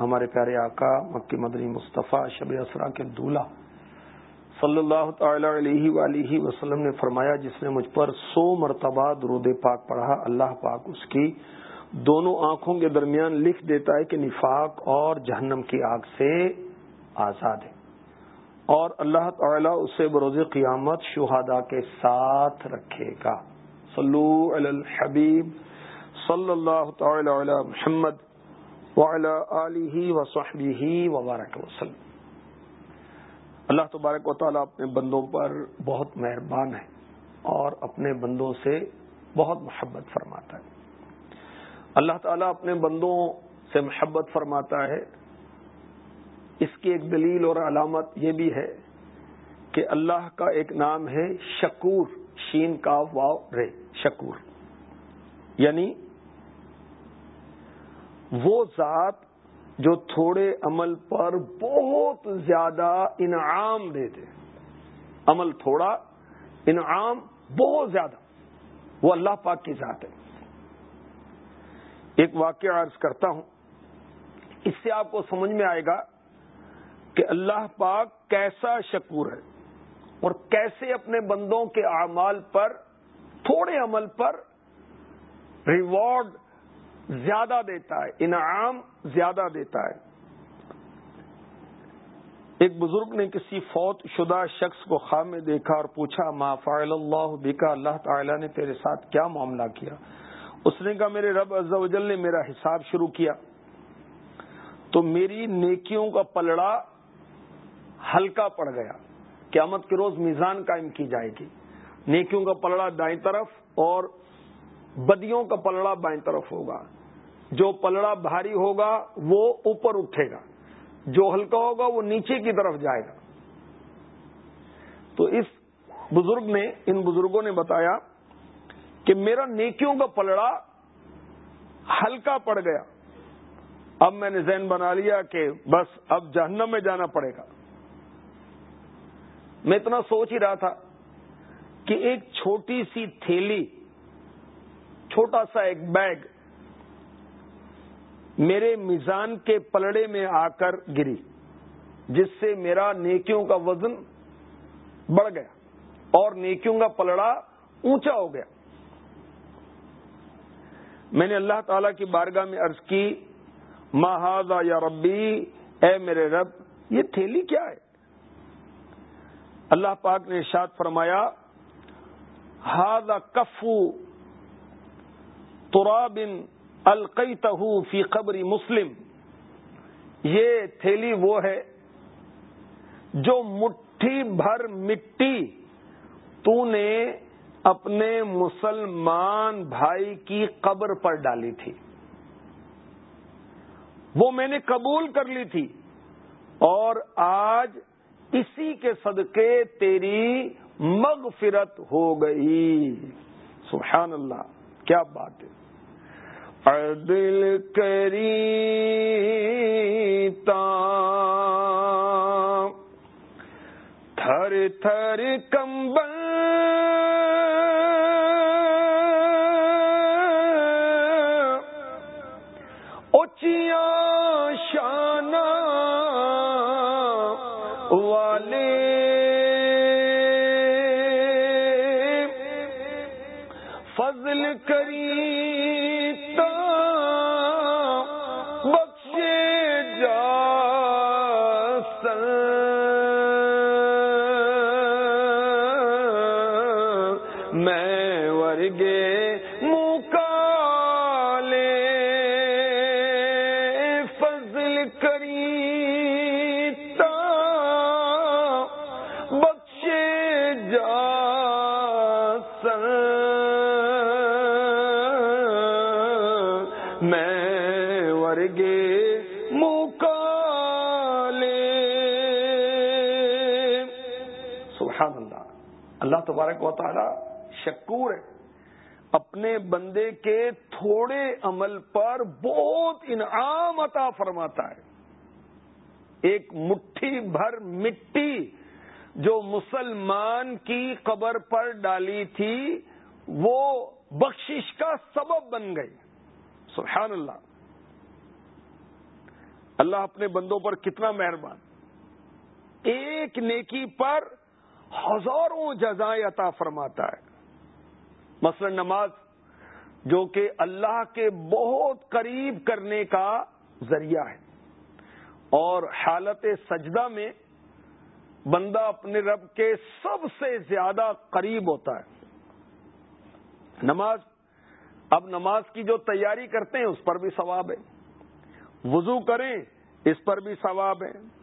ہمارے پیارے آقا مکی مدنی مصطفیٰ شب اسرا کے دولہ صلی اللہ تعالی علیہ وآلہ وسلم نے فرمایا، جس نے مجھ پر سو مرتبہ درود پاک پڑھا، اللہ پاک اس کی دونوں آنکھوں کے درمیان لکھ دیتا ہے کہ نفاق اور جہنم کی آگ سے آزاد ہے۔ اور اللہ تعالی اسے بروز قیامت شہادا کے ساتھ رکھے گا۔ صلو علی الحبیب صلی اللہ تعالی علی محمد۔ وعلی وصحبہ وبارک وسلم۔ اللہ تبارک و تعالیٰ اپنے بندوں پر بہت مہربان ہے اور اپنے بندوں سے بہت محبت فرماتا ہے۔ اللہ تعالیٰ اپنے بندوں سے محبت فرماتا ہے۔ اس کی ایک دلیل اور علامت یہ بھی ہے کہ اللہ کا ایک نام ہے شکور، شین کا واو رے، شکور۔ یعنی وہ ذات جو تھوڑے عمل پر بہت زیادہ انعام دے دے عمل تھوڑا، انعام بہت زیادہ۔ وہ اللہ پاک کی ذات ہے۔ ایک واقعہ عرض کرتا ہوں۔ اس سے آپ کو سمجھ میں آئے گا کہ اللہ پاک کیسا شکور ہے اور کیسے اپنے بندوں کے اعمال پر، تھوڑے عمل پر ریوارڈ زیادہ دیتا ہے، انعام زیادہ دیتا ہے۔ ایک بزرگ نے کسی فوت شدہ شخص کو خواہ میں دیکھا اور پوچھا، ما فعل اللہ بکا؟ اللہ تعالی نے تیرے ساتھ کیا معاملہ کیا؟ اس نے کہا، میرے رب عز و جل نے میرا حساب شروع کیا۔ تو میری نیکیوں کا پلڑا ہلکا پڑ گیا۔ قیامت کے روز میزان قائم کی جائے گی۔ نیکیوں کا پلڑا دائیں طرف اور بدیوں کا پلڑا بائیں طرف ہوگا۔ جو پلڑا بھاری ہوگا، وہ اوپر اٹھے گا۔ جو ہلکا ہوگا، وہ نیچے کی طرف جائے گا۔ تو اس بزرگ نے، ان بزرگوں نے بتایا کہ میرا نیکیوں کا پلڑا ہلکا پڑ گیا۔ اب میں نے ذہن بنا لیا کہ بس اب جہنم میں جانا پڑے گا۔ میں اتنا سوچ ہی رہا تھا کہ ایک چھوٹی سی تھیلی چھوٹا سا ایک بیگ میرے میزان کے پلڑے میں آ کر گری، جس سے میرا نیکیوں کا وزن بڑھ گیا اور نیکیوں کا پلڑا اونچا ہو گیا۔ میں نے اللہ تعالی کی بارگاہ میں عرض کی ماہذا یا ربی؟ اے میرے رب، یہ تھیلی کیا ہے؟ اللہ پاک نے ارشاد فرمایا ہاد کفو ترابن القی فی قبری مسلم۔ یہ تھیلی وہ ہے جو مٹھی بھر مٹی تو نے اپنے مسلمان بھائی کی قبر پر ڈالی تھی۔ وہ میں نے قبول کر لی تھی اور آج اسی کے صدقے تیری مغفرت ہو گئی۔ سبحان اللہ، کیا بات ہے۔ عدل کری تھر تھر کمبل۔ اچیا شان والے۔ فضل کری میں اللہ۔ اللہ تبارک و تعالی شکور ہے۔ اپنے بندے کے تھوڑے عمل پر بہت انعام عطا فرماتا ہے۔ ایک مٹھی بھر مٹی جو مسلمان کی قبر پر ڈالی تھی، وہ بخشش کا سبب بن گئی۔ سبحان اللہ۔ اللہ اپنے بندوں پر کتنا مہربان۔ ایک نیکی پر ہزاروں جزائیں عطا فرماتا ہے۔ مثلا نماز، جو کہ اللہ کے بہت قریب کرنے کا ذریعہ ہے۔ اور حالت سجدہ میں بندہ اپنے رب کے سب سے زیادہ قریب ہوتا ہے۔ نماز، اب نماز کی جو تیاری کرتے ہیں، اس پر بھی ثواب ہے۔ وضو کریں، اس پر بھی ثواب ہے۔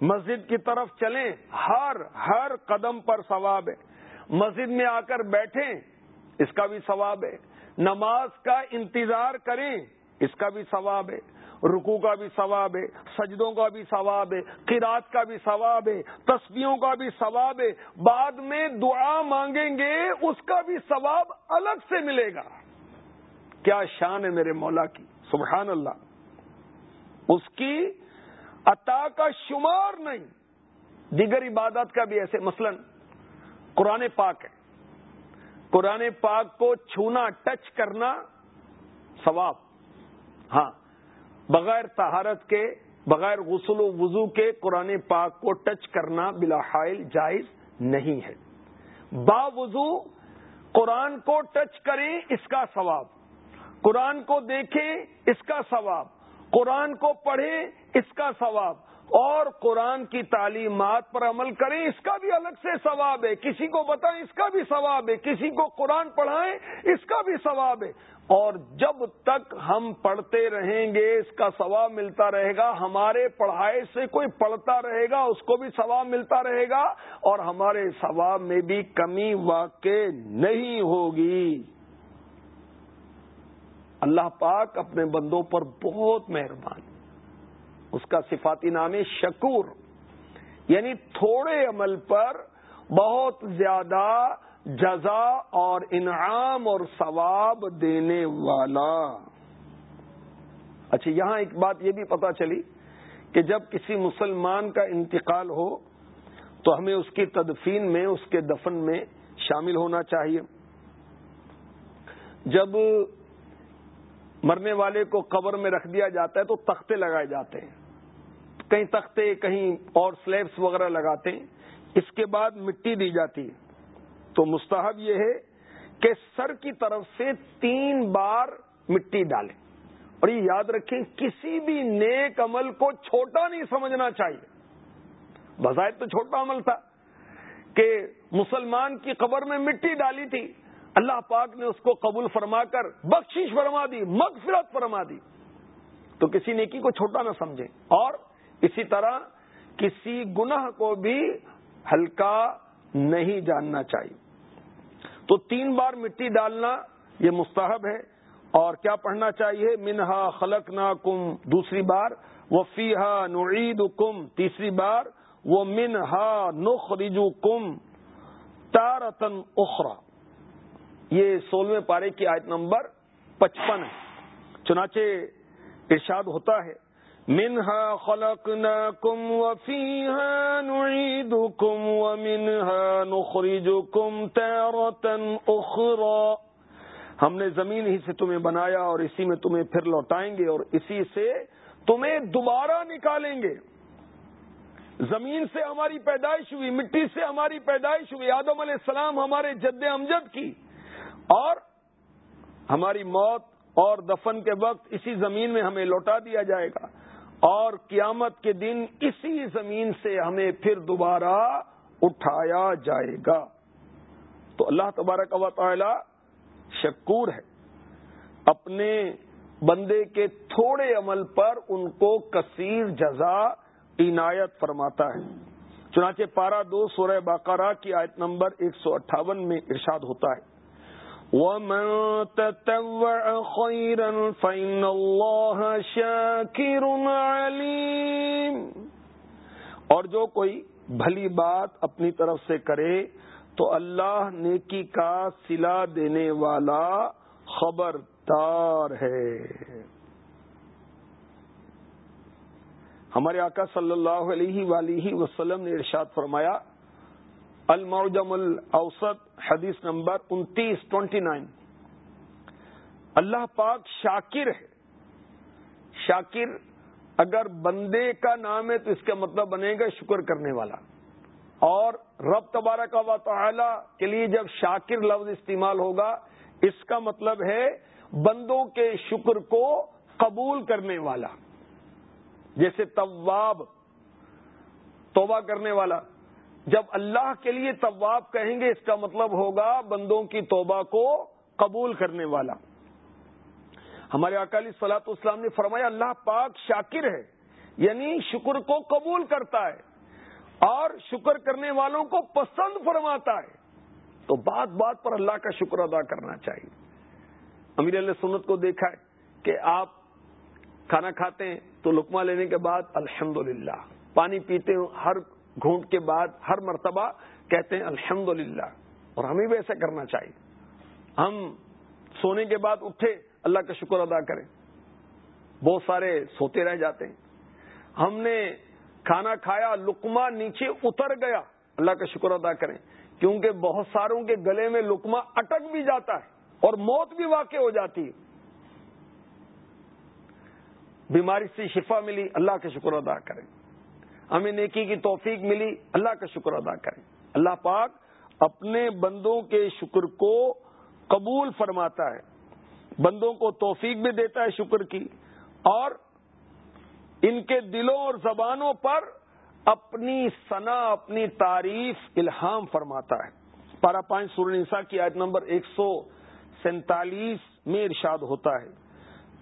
مسجد کی طرف چلیں، ہر ہر قدم پر ثواب ہے۔ مسجد میں آ کر بیٹھیں، اس کا بھی ثواب ہے۔ نماز کا انتظار کریں، اس کا بھی ثواب ہے۔ رکو کا بھی ثواب ہے، سجدوں کا بھی ثواب ہے قرات کا بھی ثواب ہے تسبیوں کا بھی ثواب ہے، بعد میں دعا مانگیں گے، اس کا بھی ثواب الگ سے ملے گا۔ کیا شان ہے میرے مولا کی، سبحان اللہ۔ اس کی عطا کا شمار نہیں، دیگر عبادت کا بھی ایسے، مثلا قرآن پاک ہے۔ قرآن پاک کو چھونا، ٹچ کرنا ثواب۔ ہاں بغیر طہارت کے، بغیر غسل و وضو کے قرآن پاک کو ٹچ کرنا بلا حائل جائز نہیں ہے۔ با وضو قرآن کو ٹچ کریں اس کا ثواب۔ قرآن کو دیکھیں اس کا ثواب۔ قرآن کو پڑھیں اس کا ثواب۔ اور قرآن کی تعلیمات پر عمل کریں اس کا بھی الگ سے ثواب ہے۔ کسی کو بتائیں اس کا بھی ثواب ہے۔ کسی کو قرآن پڑھائیں اس کا بھی ثواب ہے۔ اور جب تک ہم پڑھتے رہیں گے، اس کا ثواب ملتا رہے گا، ہمارے پڑھائی سے کوئی پڑھتا رہے گا، اس کو بھی ثواب ملتا رہے گا، اور ہمارے ثواب میں بھی کمی واقع نہیں ہوگی۔ اللہ پاک اپنے بندوں پر بہت مہربان اس کا صفاتی نام ہے شکور یعنی تھوڑے عمل پر بہت زیادہ جزا اور انعام اور ثواب دینے والا۔ اچھا یہاں ایک بات یہ بھی پتا چلی کہ جب کسی مسلمان کا انتقال ہو تو ہمیں اس کی تدفین میں، اس کے دفن میں شامل ہونا چاہیے۔ جب مرنے والے کو قبر میں رکھ دیا جاتا ہے تو تختے لگائے جاتے ہیں۔ کہیں تختے، کہیں اور سلیبس وغیرہ لگاتے ہیں۔ اس کے بعد مٹی دی جاتی ہے۔ تو مستحب یہ ہے کہ سر کی طرف سے تین بار مٹی ڈالیں۔ اور یہ یاد رکھیں، کسی بھی نیک عمل کو چھوٹا نہیں سمجھنا چاہیے۔ بظاہر تو چھوٹا عمل تھا کہ مسلمان کی قبر میں مٹی ڈالی تھی۔ اللہ پاک نے اس کو قبول فرما کر بخشش فرما دی، مغفرت فرما دی۔ تو کسی نیکی کو چھوٹا نہ سمجھیں۔ اور اسی طرح کسی گناہ کو بھی ہلکا نہیں جاننا چاہیے۔ تو تین بار مٹی ڈالنا یہ مستحب ہے اور کیا پڑھنا چاہیے؟ منہا خلق نا کم دوسری بار، وہ فیحا نعید کم تیسری بار، وہ منہا نخ رجو کم تارتن اخرا یہ سولہویں پارے کی آیت نمبر پچپن ہے۔ چنانچہ ارشاد ہوتا ہے منها خلقناكم وفيها نعيدكم ومنها نخرجكم تارة أخرى ہم نے زمین ہی سے تمہیں بنایا اور اسی میں تمہیں پھر لوٹائیں گے اور اسی سے تمہیں دوبارہ نکالیں گے۔ زمین سے ہماری پیدائش ہوئی، مٹی سے ہماری پیدائش ہوئی، آدم علیہ السلام ہمارے جد امجد کی۔ اور ہماری موت اور دفن کے وقت اسی زمین میں ہمیں لوٹا دیا جائے گا۔ اور قیامت کے دن اسی زمین سے ہمیں پھر دوبارہ اٹھایا جائے گا۔ تو اللہ تبارک و تعالی شکور ہے۔ اپنے بندے کے تھوڑے عمل پر ان کو کثیر جزا عنایت فرماتا ہے۔ چنانچہ پارا دو سورہ باقارہ کی آیت نمبر ایک سو اٹھاون میں ارشاد ہوتا ہے۔ ومن تتبع خيرا فإن الله شاكر عليم۔ اور جو کوئی بھلی بات اپنی طرف سے کرے تو اللہ نیکی کا سلا دینے والا خبردار ہے۔ ہمارے آقا صلی اللہ علیہ ولیہ وسلم نے ارشاد فرمایا المعجم الاوسط، حدیث نمبر انتیس ٹوینٹی نائن اللہ پاک شاکر ہے۔ شاکر اگر بندے کا نام ہے تو اس کا مطلب بنے گا شکر کرنے والا۔ اور رب تبارہ کا تعالی کے لیے جب شاکر لفظ استعمال ہوگا، اس کا مطلب ہے بندوں کے شکر کو قبول کرنے والا۔ جیسے طواب توبہ کرنے والا۔ جب اللہ کے لیے طواب کہیں گے، اس کا مطلب ہوگا بندوں کی توبہ کو قبول کرنے والا۔ ہمارے اکالی سلاط اسلام نے فرمایا، اللہ پاک شاکر ہے یعنی شکر کو قبول کرتا ہے اور شکر کرنے والوں کو پسند فرماتا ہے۔ تو بات بات پر اللہ کا شکر ادا کرنا چاہیے۔ امیر علیہ سنت کو دیکھا ہے کہ آپ کھانا کھاتے ہیں تو لکما لینے کے بعد الحمد پانی پیتے ہوں ہر گھونٹ کے بعد ہر مرتبہ کہتے ہیں الحمد اور ہمیں بھی ایسا کرنا چاہیے۔ ہم سونے کے بعد اٹھے، اللہ کا شکر ادا کریں۔ بہت سارے سوتے رہ جاتے ہیں۔ ہم نے کھانا کھایا لکما نیچے اتر گیا، اللہ کا شکر ادا کریں۔ کیونکہ بہت ساروں کے گلے میں لکما اٹک بھی جاتا ہے، اور موت بھی واقع ہو جاتی ہے۔ بیماری سے شفا ملی، اللہ کا شکر ادا کریں۔ ہمیں نیکی کی توفیق ملی۔ اللہ کا شکر ادا کریں۔ اللہ پاک اپنے بندوں کے شکر کو قبول فرماتا ہے۔ بندوں کو توفیق بھی دیتا ہے شکر کی اور ان کے دلوں اور زبانوں پر اپنی ثنا، اپنی تعریف، الہام فرماتا ہے۔ پارا پانچ سورنسا کی آیت نمبر ایک سو سینتالیس میں ارشاد ہوتا ہے۔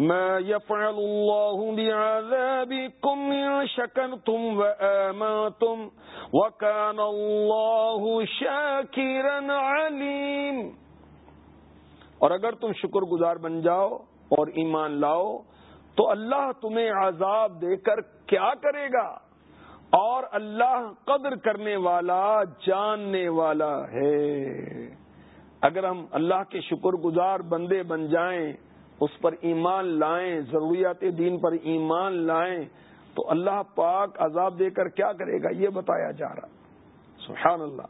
ما يفعل الله بعذابكم إن شكرتم وآماتم وكان الله شاكرا عليم اور اگر تم شکر گزار بن جاؤ اور ایمان لاؤ تو اللہ تمہیں عذاب دے کر کیا کرے گا؟ اور اللہ قدر کرنے والا، جاننے والا ہے۔ اگر ہم اللہ کے شکر گزار بندے بن جائیں اس پر ایمان لائیں، ضروریات دین پر ایمان لائیں، تو اللہ پاک عذاب دے کر کیا کرے گا؟ یہ بتایا جا رہا۔ سبحان اللہ۔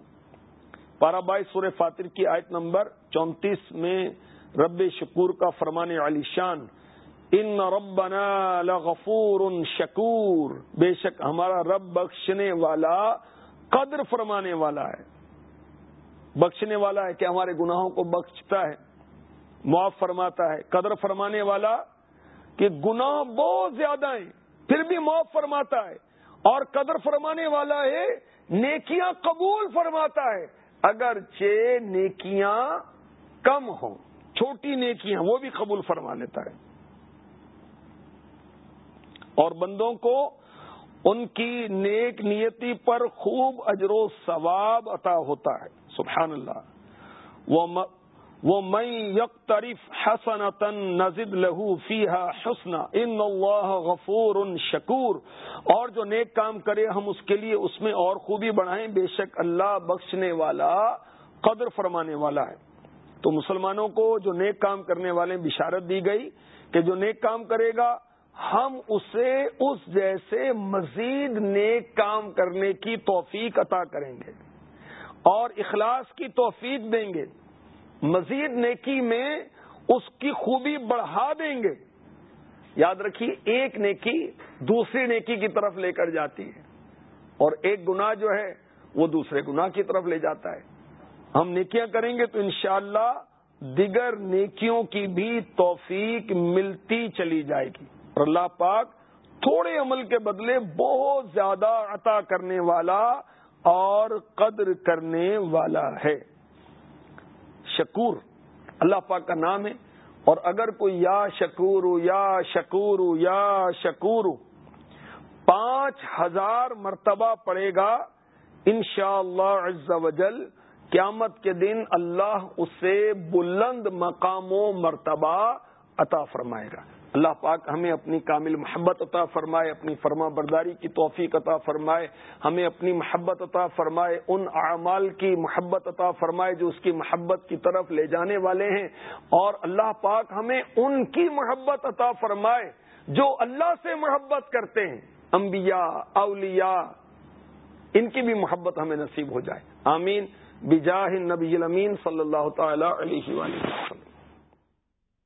پارا بائی سور فاتر کی آیت نمبر چونتیس میں رب شکور کا فرمانے علی شان، ان ربنا لغفور شکور۔ بے شک ہمارا رب بخشنے والا قدر فرمانے والا ہے۔ بخشنے والا ہے کہ ہمارے گناہوں کو بخشتا ہے۔ معاف فرماتا ہے۔ قدر فرمانے والا کہ گناہ بہت زیادہ ہیں، پھر بھی معاف فرماتا ہے۔ اور قدر فرمانے والا ہے، نیکیاں قبول فرماتا ہے۔ اگر نیکیاں کم ہوں، چھوٹی نیکیاں وہ بھی قبول فرما لیتا ہے۔ اور بندوں کو ان کی نیک نیتی پر خوب اجر و ثواب عطا ہوتا ہے۔ سبحان اللہ۔ وہ وہ میں یک طریف حسن تن نزد لہو فیحا حسن ان اللہ غفور ان شکور اور جو نیک کام کرے ہم اس کے لیے اس میں اور خوبی بڑھائیں، بے شک اللہ بخشنے والا، قدر فرمانے والا ہے۔ تو مسلمانوں کو جو نیک کام کرنے والے بشارت دی گئی کہ جو نیک کام کرے گا، ہم اسے اس جیسے مزید نیک کام کرنے کی توفیق عطا کریں گے اور اخلاص کی توفیق دیں گے۔ مزید نیکی میں اس کی خوبی بڑھا دیں گے۔ یاد رکھیے، ایک نیکی دوسری نیکی کی طرف لے کر جاتی ہے۔ اور ایک گنا جو ہے، وہ دوسرے گنا کی طرف لے جاتا ہے۔ ہم نیکیاں کریں گے تو انشاءاللہ دیگر نیکیوں کی بھی توفیق ملتی چلی جائے گی۔ اور اللہ پاک تھوڑے عمل کے بدلے بہت زیادہ عطا کرنے والا اور قدر کرنے والا ہے۔ شکور، اللہ پاک کا نام ہے۔ اور اگر کوئی یا شکور یا شکور یا شکور، پانچ ہزار مرتبہ پڑے گا، انشاءاللہ اللہ وجل قیامت کے دن اللہ اسے بلند مقام و مرتبہ عطا فرمائے گا۔ اللہ پاک ہمیں اپنی کامل محبت عطا فرمائے، اپنی فرما برداری کی توفیق عطا فرمائے، ہمیں اپنی محبت عطا فرمائے، ان اعمال کی محبت عطا فرمائے جو اس کی محبت کی طرف لے جانے والے ہیں۔ اور اللہ پاک ہمیں ان کی محبت عطا فرمائے جو اللہ سے محبت کرتے ہیں۔ انبیاء، اولیاء، ان کی بھی محبت ہمیں نصیب ہو جائے۔ آمین۔ بجاہ نبی الامین صلی اللہ تعالی علیہ وسلم۔